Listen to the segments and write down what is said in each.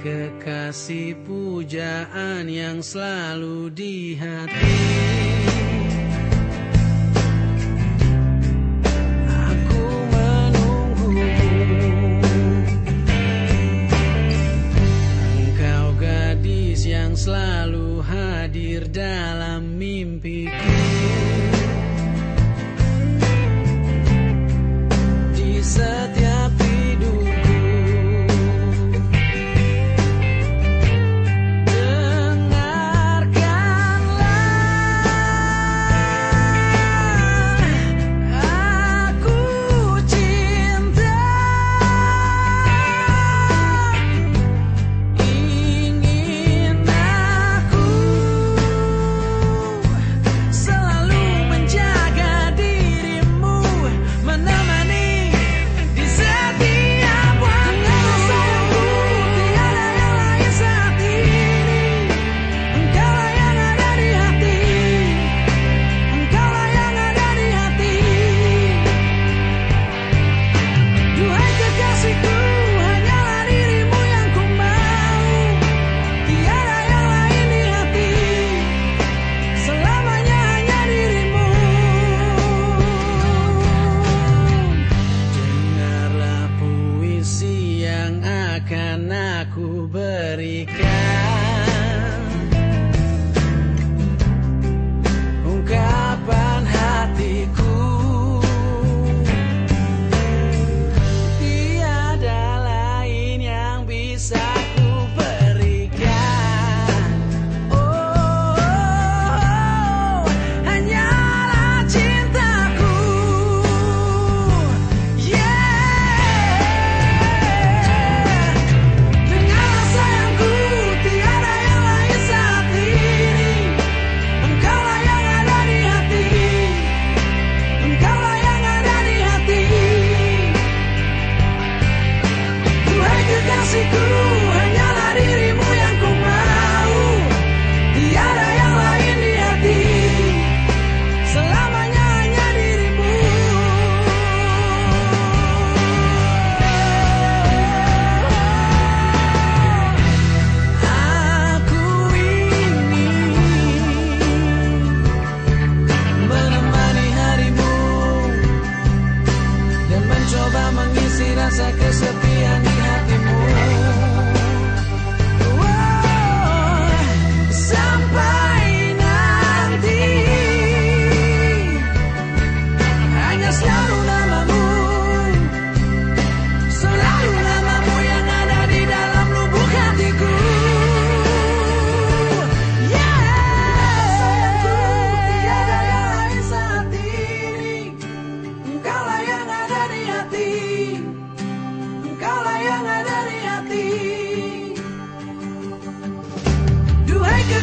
Kekasih pujaan yang selalu di hati Aku menunggu. Engkau gadis yang selalu hadir dan berikan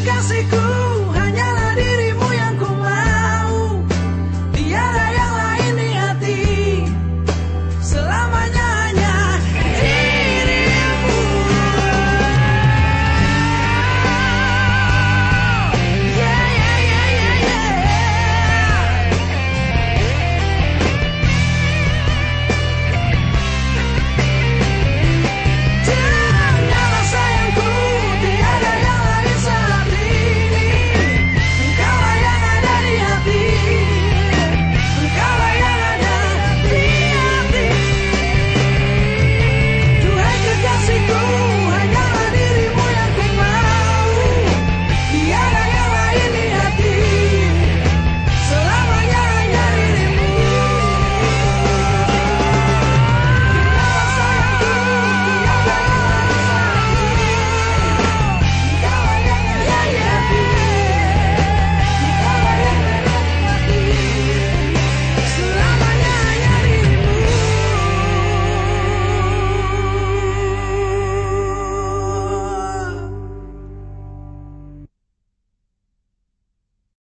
ficar seguro.